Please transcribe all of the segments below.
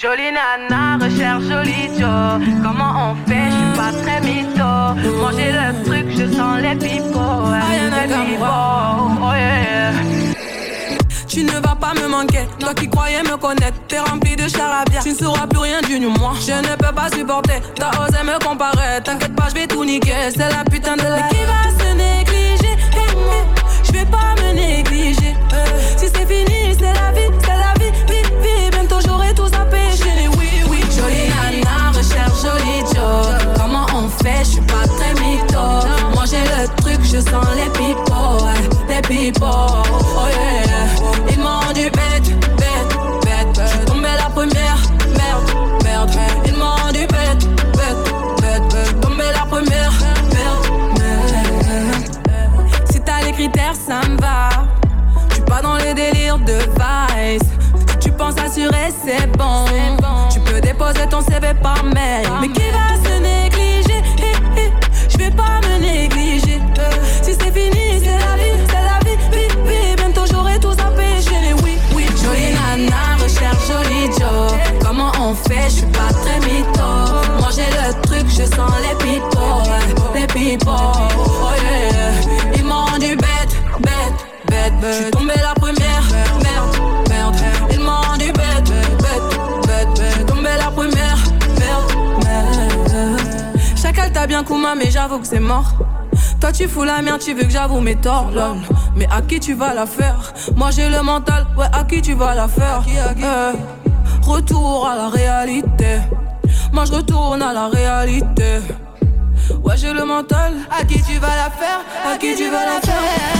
Jolie nana, recherche jolie Joe. Comment on fait, je suis pas très mytho. Manger le truc, je sens les pipots. pipots, oh yeah. Tu ne vas pas me manquer, toi qui croyais me connaître T'es rempli de charabia, tu ne sauras plus rien du moi. Je ne peux pas supporter, t'as osé me comparer. T'inquiète pas, je vais tout niquer, c'est la putain de la qui va se négliger? Eh, eh, Je vais pas me négliger. Eh, Si c'est fini, c'est la vie, c'est la je sens les ouais, les pipots, oh yeah. Ils m'ont dit bête, bête, bête, bête. La première, merde, merde. Ils m'ont dit bête, bête, bête, bête. Tombée la première, merde, merde. Si t'as les critères, ça me va. Je suis pas dans les délires de vice. Tu penses assurer, c'est bon. Tu peux déposer ton CV par mail. Mais qui va se people. Oh yeah, ils m'ont bête, bête, bête, bête. J'suis tombé la première, merde, merde. Ils m'ont rendu bête, bête, bête, bête. J'suis tombé la première, merde, merde. Chacal t'as bien Kuma, mais j'avoue que c'est mort. Toi tu fous la merde, tu veux que j'avoue mes torts. Mais à qui tu vas la faire? Moi j'ai le mental, ouais, à qui tu vas la faire? Eh, retour à la réalité. Moi je retourne à la réalité le mental. À qui tu vas la faire? À qui tu vas la faire?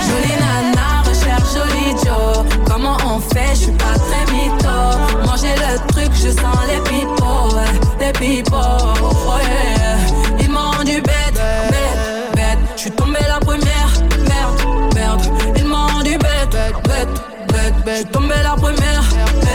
Jolie nana, recherche joli Joe. Comment on fait? Je suis pas très mytho. Manger le truc, je sens les pipos. Les pipos, oh yeah. Ils m'ont rendu bête, bête, bête. Je suis tombé la première, merde, merde. Ils m'ont rendu bête, bête, bête. bête. Je suis tombé la première, merde.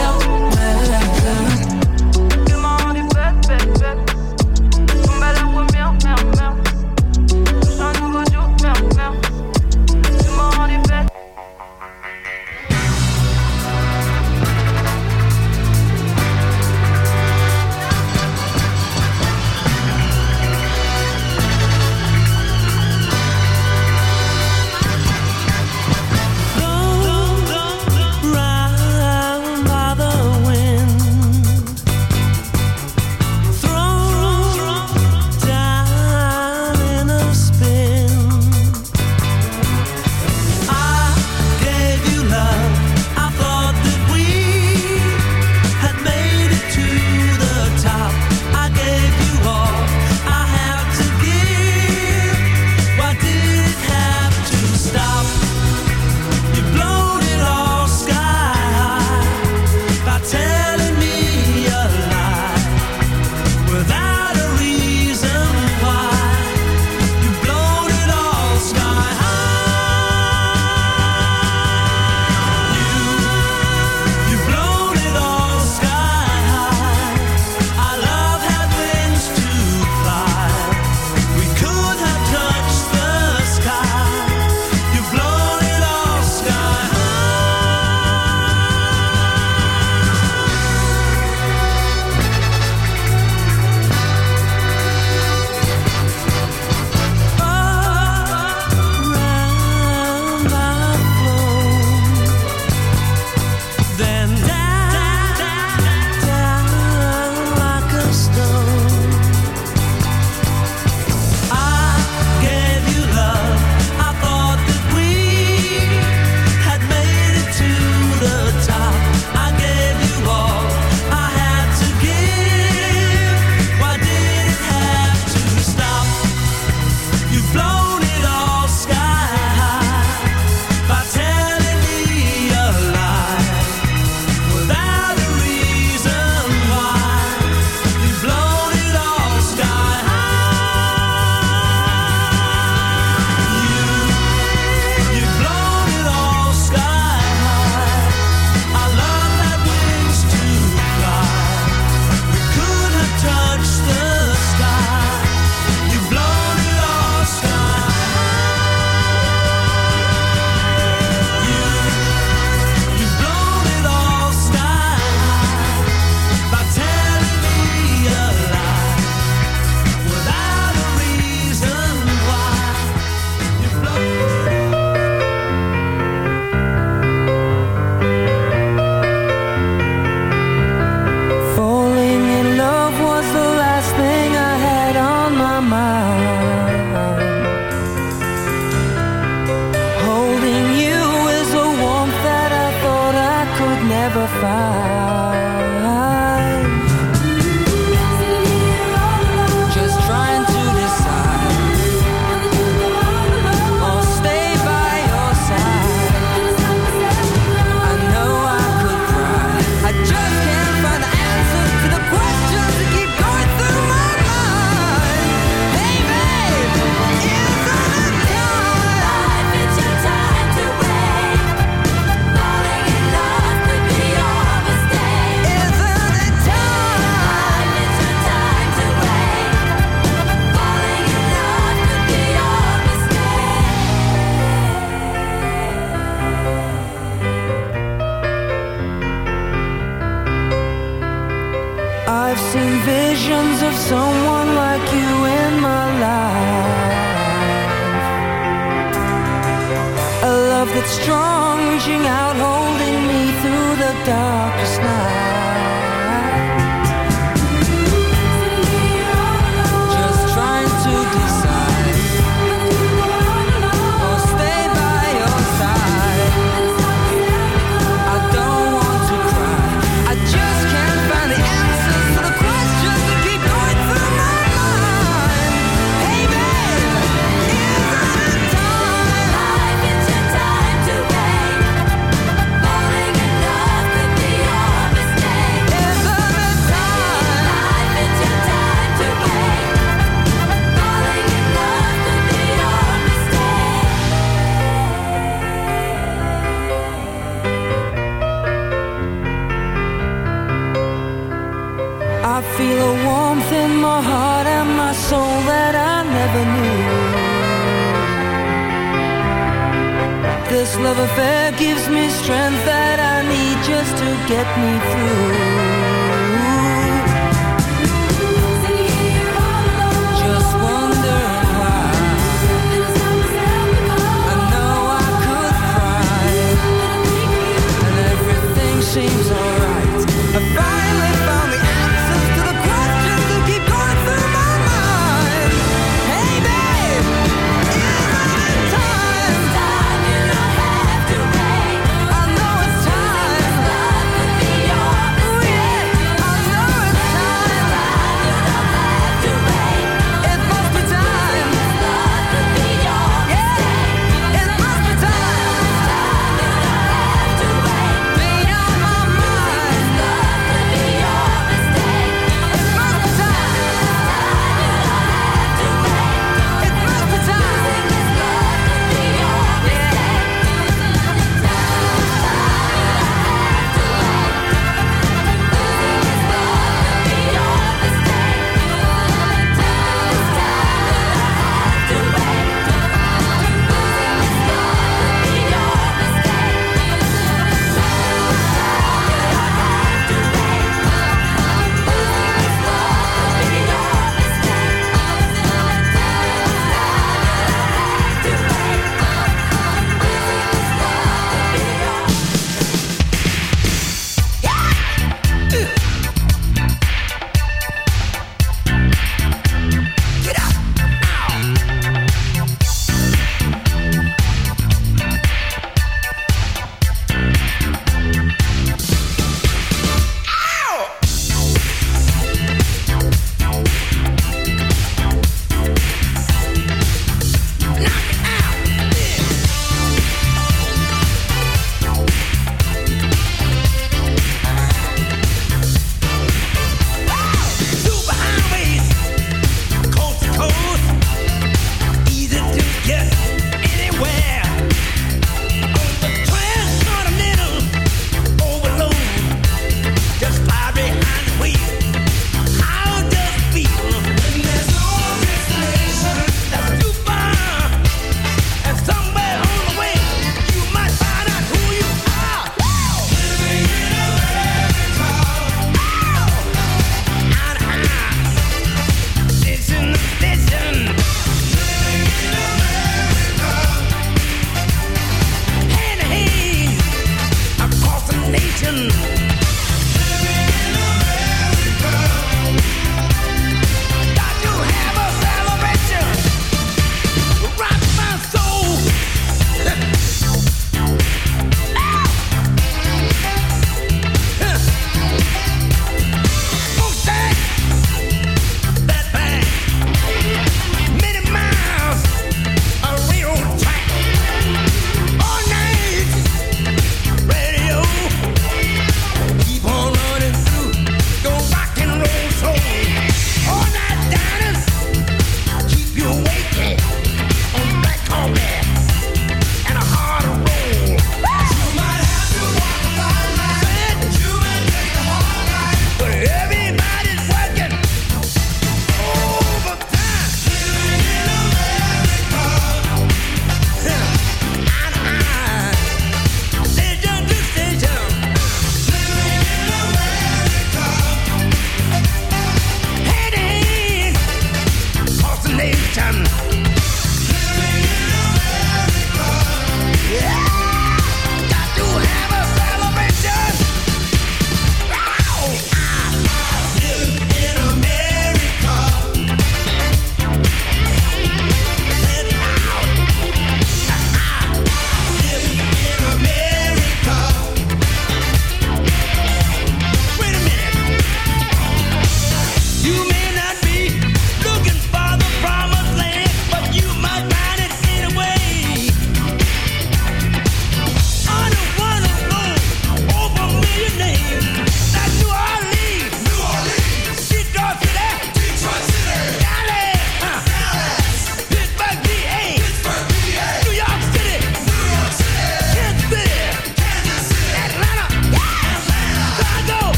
Just to get me through.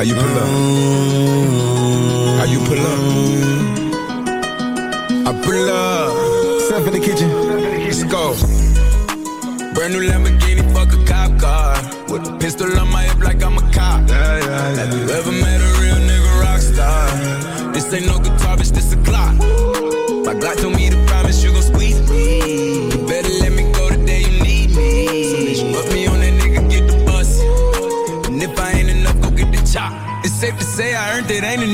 How you pull up? How you pull up? I pull up. Step in the kitchen. Let's go. Brand new Lamborghini, fuck a cop car. With a pistol on my hip like I'm a cop. Yeah, yeah, yeah. Have you ever met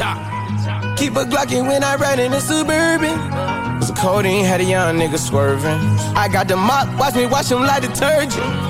Keep a Glockin' when I ride in a Suburban. Was a codeine, had a young nigga swerving. I got the mop, watch me wash him like detergent.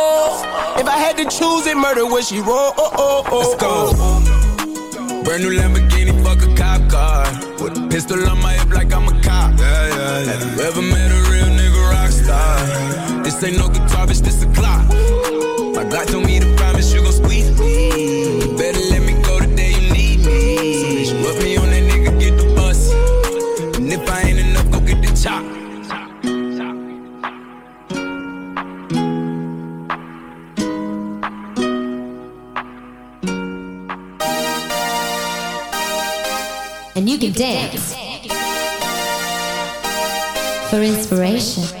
If I had to choose it, murder would she roll? Oh, oh, oh, Let's go. Brand new Lamborghini, fuck a cop car. With a pistol on my hip like I'm a cop. Yeah, yeah, yeah. Have you ever met a real nigga rock star? This ain't no guitar, bitch, this a clock. My Glock told me to you dance for inspiration.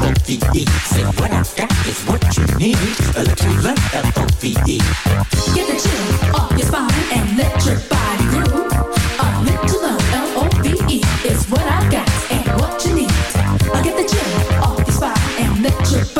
Love. Say what I've got is what you need. Little love. Get the chill off your spine and let your body groove. Little love, is what I got and what you need. I get the chill off your spine and let your body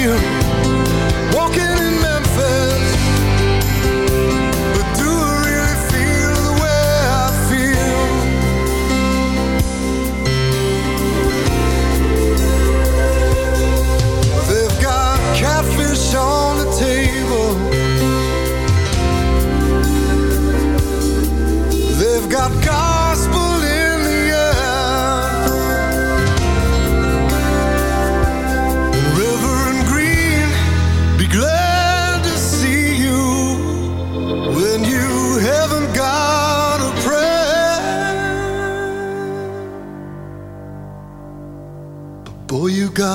you.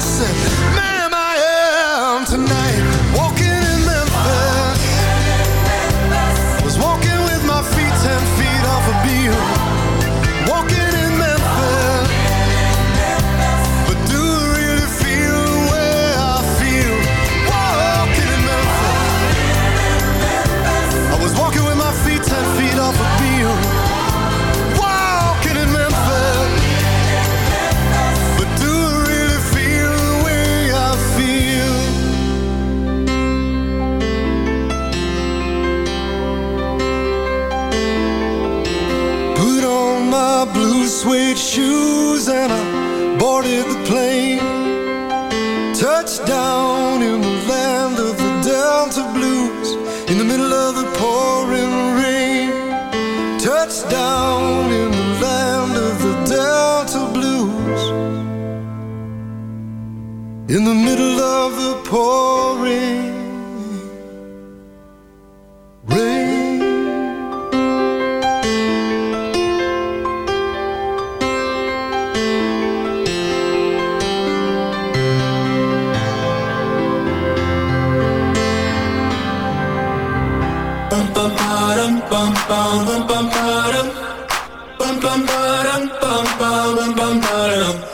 Child?" Pouring rain. Bum bum bottom, bum bum bum bum bottom. Bum bum bottom, bum bum bum bum bottom.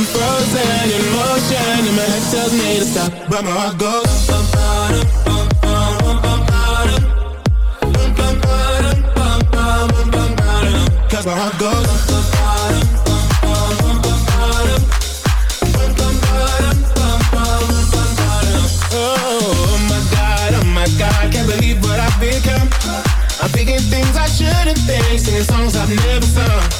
I'm frozen in motion and my head tells me to stop. But my heart goes. Cause my heart goes. Oh oh become. I'm thinking things I shouldn't think, singing songs I've never sung.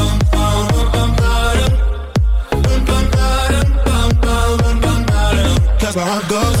bottom. Cause my heart